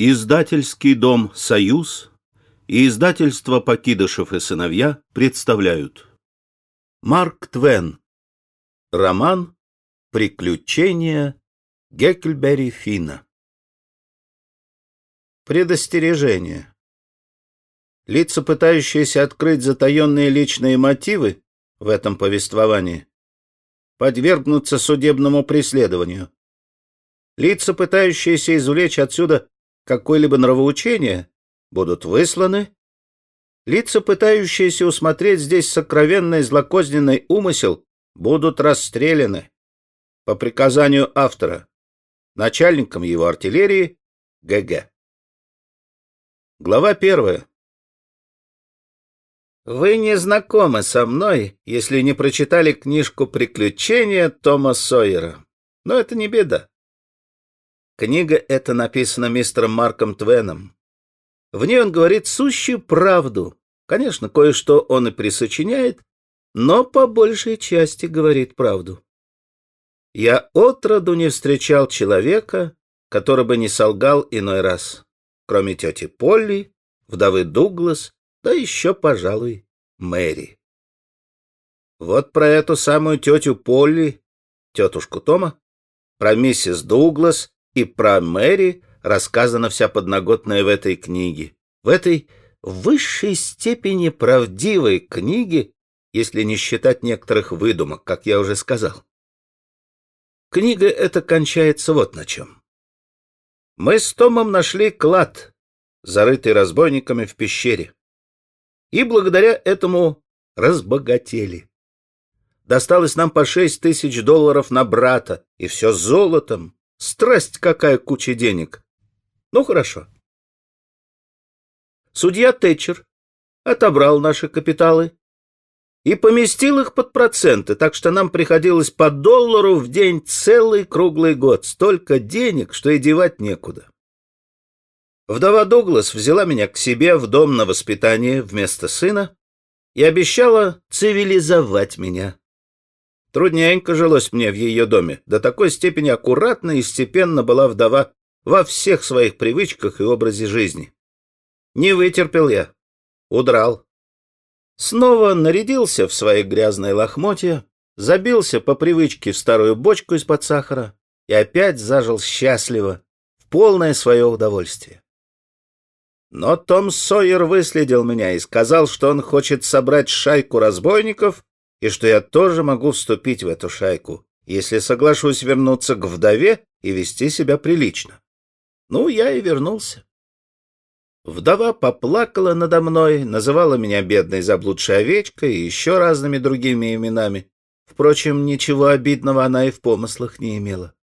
Издательский дом «Союз» и издательство «Покидышев и сыновья» представляют. Марк Твен. Роман «Приключения Геккельбери Финна» Предостережение. Лица, пытающиеся открыть затаенные личные мотивы в этом повествовании, подвергнутся судебному преследованию. Лица, пытающиеся извлечь отсюда какое-либо нравоучение, будут высланы. Лица, пытающиеся усмотреть здесь сокровенный злокозненный умысел, будут расстреляны по приказанию автора, начальником его артиллерии ГГ. Глава первая. Вы не знакомы со мной, если не прочитали книжку «Приключения Тома Сойера». Но это не беда. Книга эта написана мистером Марком Твеном. В ней он говорит сущую правду. Конечно, кое-что он и присочиняет, но по большей части говорит правду. Я отроду не встречал человека, который бы не солгал иной раз, кроме тети Полли, вдовы Дуглас, да еще, пожалуй, Мэри. Вот про эту самую тетю Полли, тетушку Тома, про миссис Дуглас и про Мэри рассказана вся подноготная в этой книге. В этой высшей степени правдивой книге, если не считать некоторых выдумок, как я уже сказал. Книга эта кончается вот на чем. Мы с Томом нашли клад, зарытый разбойниками в пещере. И благодаря этому разбогатели. Досталось нам по шесть тысяч долларов на брата, и все золотом, Страсть какая куча денег. Ну, хорошо. Судья Тэтчер отобрал наши капиталы и поместил их под проценты, так что нам приходилось по доллару в день целый круглый год. Столько денег, что и девать некуда. Вдова Дуглас взяла меня к себе в дом на воспитание вместо сына и обещала цивилизовать меня. Трудненько жилось мне в ее доме. До такой степени аккуратно и степенно была вдова во всех своих привычках и образе жизни. Не вытерпел я. Удрал. Снова нарядился в свои грязные лохмотья, забился по привычке в старую бочку из-под сахара и опять зажил счастливо, в полное свое удовольствие. Но Том Сойер выследил меня и сказал, что он хочет собрать шайку разбойников и что я тоже могу вступить в эту шайку, если соглашусь вернуться к вдове и вести себя прилично. Ну, я и вернулся. Вдова поплакала надо мной, называла меня бедной заблудшей овечкой и еще разными другими именами. Впрочем, ничего обидного она и в помыслах не имела.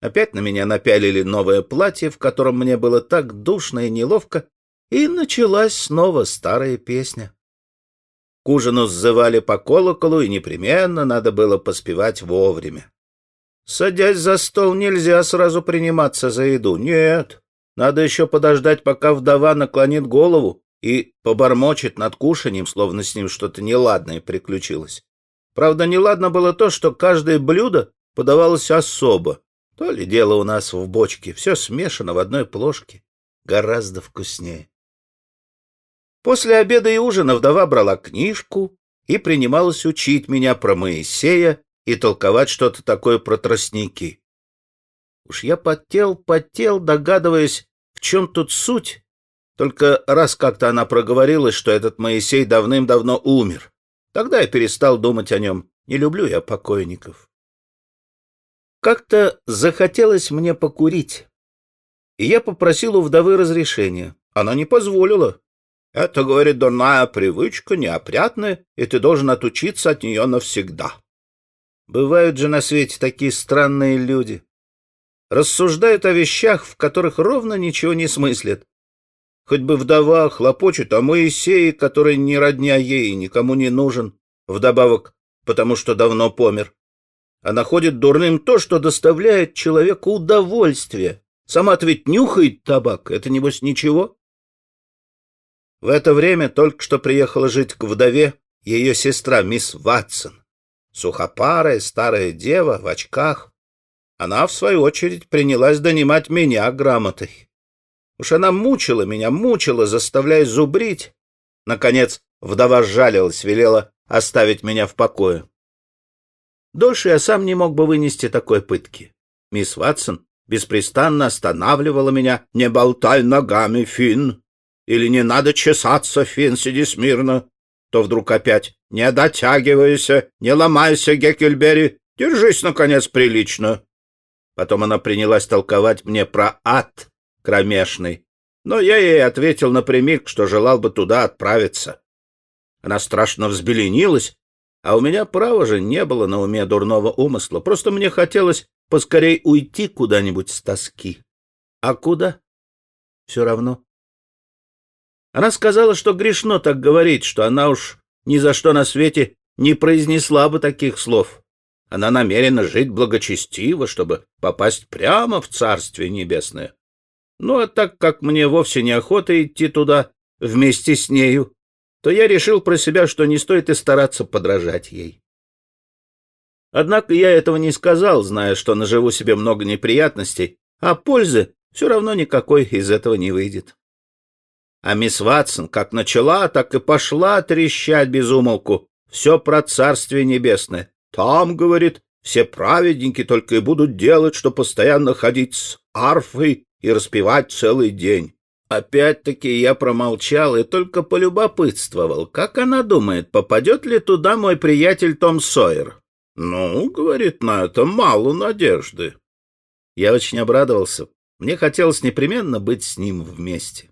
Опять на меня напялили новое платье, в котором мне было так душно и неловко, и началась снова старая песня. К ужину сзывали по колоколу, и непременно надо было поспевать вовремя. Садясь за стол, нельзя сразу приниматься за еду. Нет, надо еще подождать, пока вдова наклонит голову и побормочет над кушанием, словно с ним что-то неладное приключилось. Правда, неладно было то, что каждое блюдо подавалось особо. То ли дело у нас в бочке, все смешано в одной плошке. Гораздо вкуснее. После обеда и ужина вдова брала книжку и принималась учить меня про Моисея и толковать что-то такое про тростники. Уж я потел, потел, догадываясь, в чем тут суть. Только раз как-то она проговорилась, что этот Моисей давным-давно умер. Тогда я перестал думать о нем. Не люблю я покойников. Как-то захотелось мне покурить, и я попросил у вдовы разрешения. Она не позволила, это, говорит, дурная привычка, неопрятная, и ты должен отучиться от нее навсегда. Бывают же на свете такие странные люди. Рассуждают о вещах, в которых ровно ничего не смыслят. Хоть бы вдова хлопочет о Моисее, который не родня ей никому не нужен, вдобавок, потому что давно помер. А находит дурным то, что доставляет человеку удовольствие. Сама-то ведь нюхает табак, это, небось, ничего. В это время только что приехала жить к вдове ее сестра мисс Ватсон, сухопарая старая дева в очках. Она, в свою очередь, принялась донимать меня грамотой. Уж она мучила меня, мучила, заставляя зубрить. Наконец, вдова сжалилась, велела оставить меня в покое. Дольше я сам не мог бы вынести такой пытки. Мисс Ватсон беспрестанно останавливала меня. «Не болтай ногами, Финн!» Или «Не надо чесаться, Финн, сиди смирно!» То вдруг опять «Не дотягивайся, не ломайся, Геккельбери, держись, наконец, прилично!» Потом она принялась толковать мне про ад кромешный, но я ей ответил напрямик, что желал бы туда отправиться. Она страшно взбеленилась, а у меня, право же, не было на уме дурного умысла. Просто мне хотелось поскорей уйти куда-нибудь с тоски. А куда? Все равно. Она сказала, что грешно так говорить, что она уж ни за что на свете не произнесла бы таких слов. Она намерена жить благочестиво, чтобы попасть прямо в Царствие Небесное. Ну, а так как мне вовсе неохота идти туда вместе с нею, то я решил про себя, что не стоит и стараться подражать ей. Однако я этого не сказал, зная, что наживу себе много неприятностей, а пользы все равно никакой из этого не выйдет. А мисс Ватсон как начала, так и пошла трещать без умолку. Все про Царствие Небесное. Там, говорит, все праведники только и будут делать, что постоянно ходить с арфой и распевать целый день. Опять-таки я промолчал и только полюбопытствовал, как она думает, попадет ли туда мой приятель Том Сойер. «Ну, — говорит, — на это мало надежды». Я очень обрадовался. Мне хотелось непременно быть с ним вместе.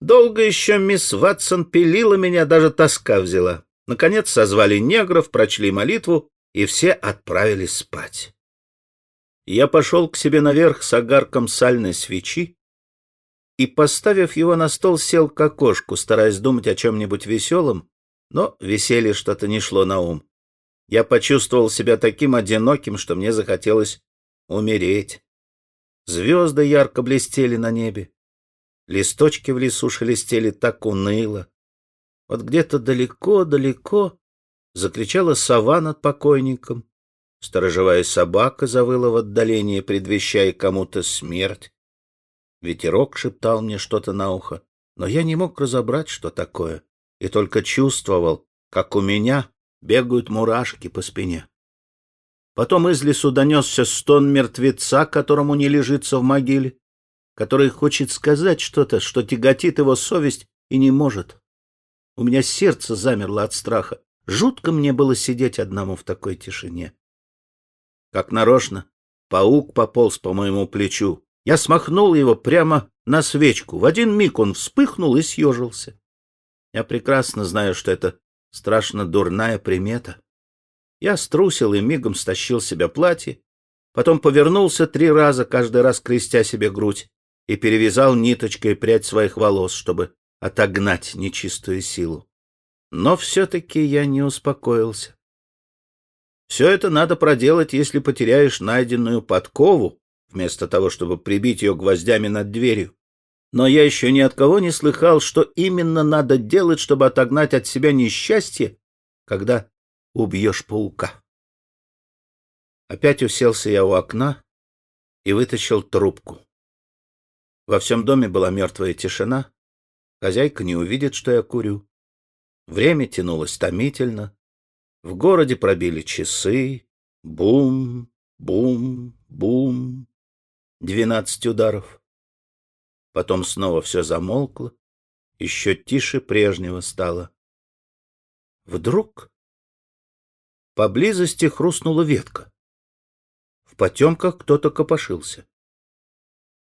Долго еще мисс Ватсон пилила меня, даже тоска взяла. Наконец созвали негров, прочли молитву, и все отправились спать. Я пошел к себе наверх с огарком сальной свечи, и, поставив его на стол, сел к окошку, стараясь думать о чем-нибудь веселом, но веселье что-то не шло на ум. Я почувствовал себя таким одиноким, что мне захотелось умереть. Звезды ярко блестели на небе. Листочки в лесу шелестели так уныло. Вот где-то далеко-далеко закричала сова над покойником. Сторожевая собака завыла в отдалении, предвещая кому-то смерть. Ветерок шептал мне что-то на ухо, но я не мог разобрать, что такое, и только чувствовал, как у меня бегают мурашки по спине. Потом из лесу донесся стон мертвеца, которому не лежится в могиле, который хочет сказать что-то, что тяготит его совесть и не может. У меня сердце замерло от страха. Жутко мне было сидеть одному в такой тишине. Как нарочно, паук пополз по моему плечу, я смахнул его прямо на свечку. В один миг он вспыхнул и съежился. Я прекрасно знаю, что это страшно дурная примета. Я струсил и мигом стащил себе платье, потом повернулся три раза, каждый раз крестя себе грудь, и перевязал ниточкой прядь своих волос, чтобы отогнать нечистую силу. Но все-таки я не успокоился. Все это надо проделать, если потеряешь найденную подкову, вместо того, чтобы прибить ее гвоздями над дверью. Но я еще ни от кого не слыхал, что именно надо делать, чтобы отогнать от себя несчастье, когда убьешь паука. Опять уселся я у окна и вытащил трубку. Во всем доме была мертвая тишина. Хозяйка не увидит, что я курю. Время тянулось томительно. В городе пробили часы. Бум, бум, бум двенадцать ударов. Потом снова все замолкло, еще тише прежнего стало. Вдруг поблизости хрустнула ветка. В потемках кто-то копошился.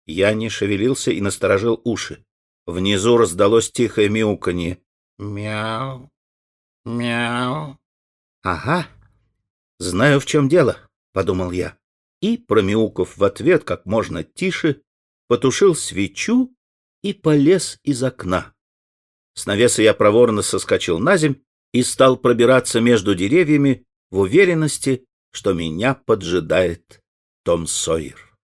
Я не шевелился и насторожил уши. Внизу раздалось тихое мяуканье. Мяу, мяу. Ага, знаю, в чем дело, — подумал я и, промяукав в ответ как можно тише, потушил свечу и полез из окна. С навеса я проворно соскочил на земь и стал пробираться между деревьями в уверенности, что меня поджидает Том Сойер.